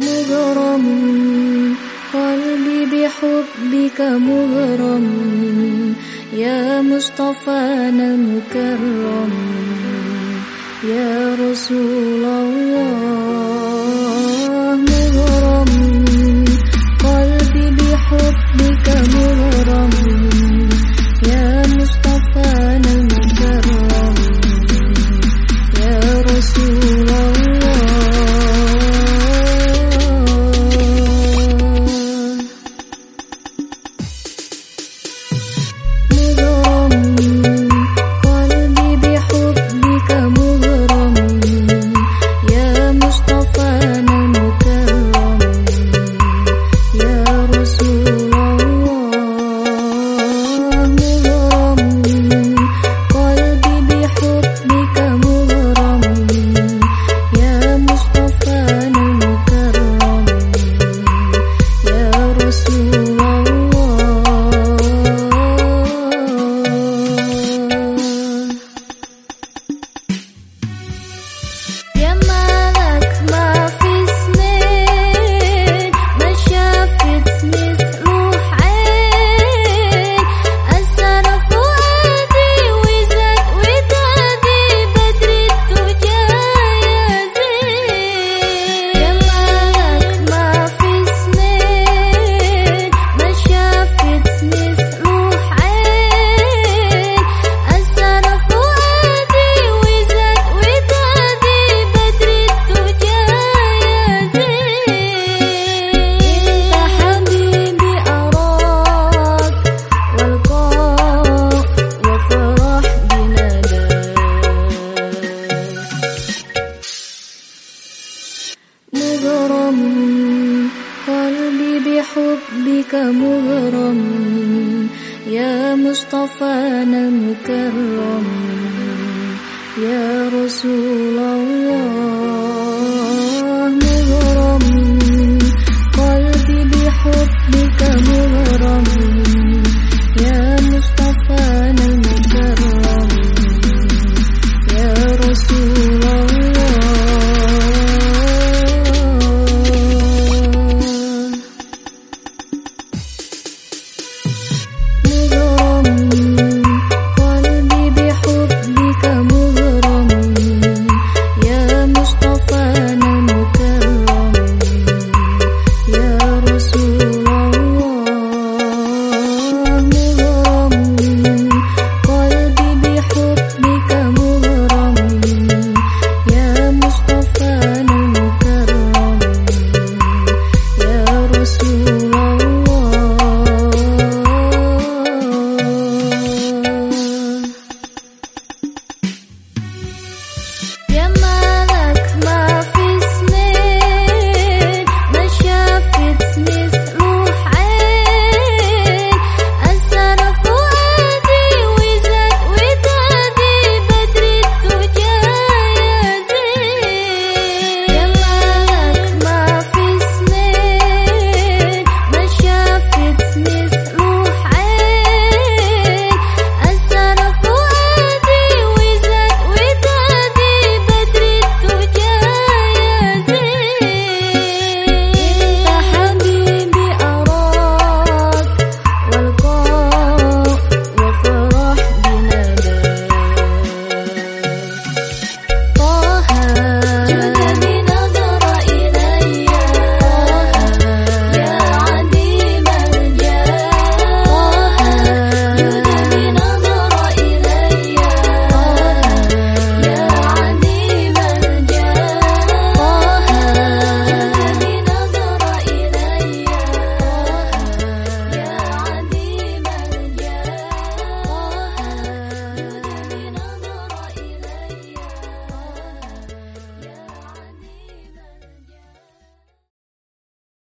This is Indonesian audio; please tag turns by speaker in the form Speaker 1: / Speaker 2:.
Speaker 1: Mudram, hati berhubung kau, mudram, ya Mustafa yang ya Rasulullah. قلبي بحبك مغرم يا مصطفانا المكرم يا رسول الله